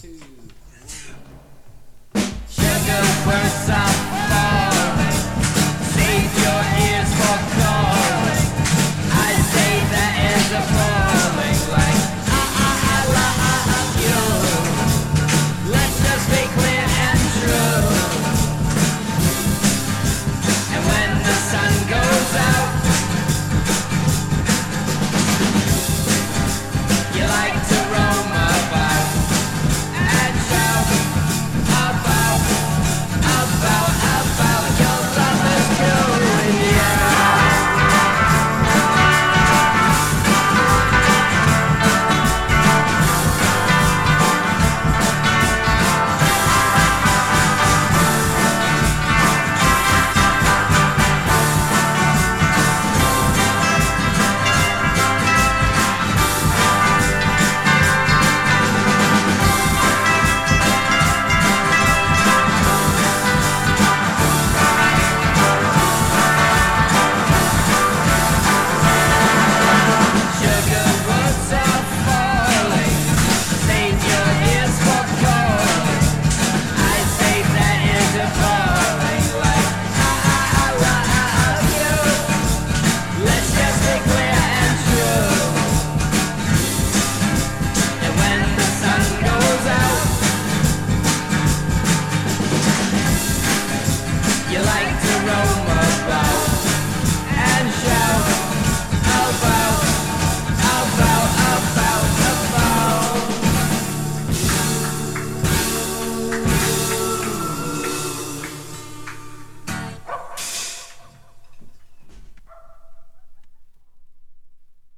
two, one. Sugar first You like